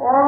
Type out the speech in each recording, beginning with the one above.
Oh!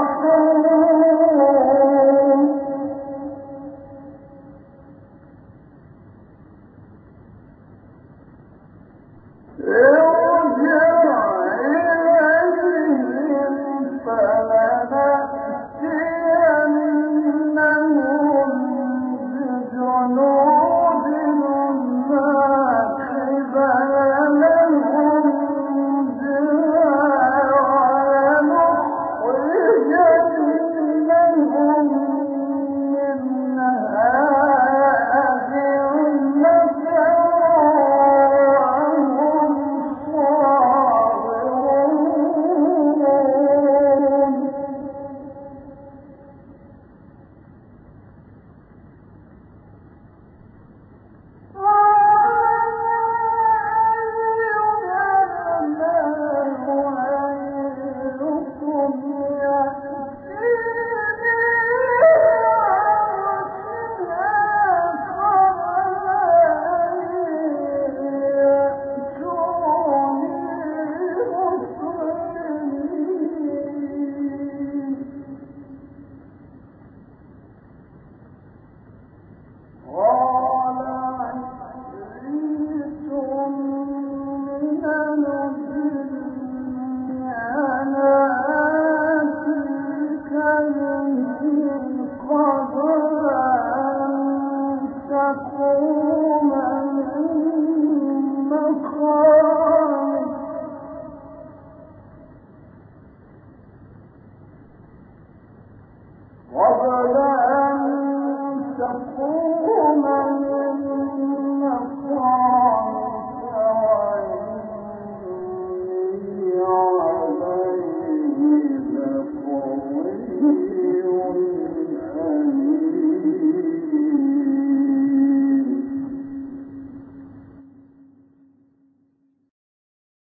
Yeah. قبل أن تقوم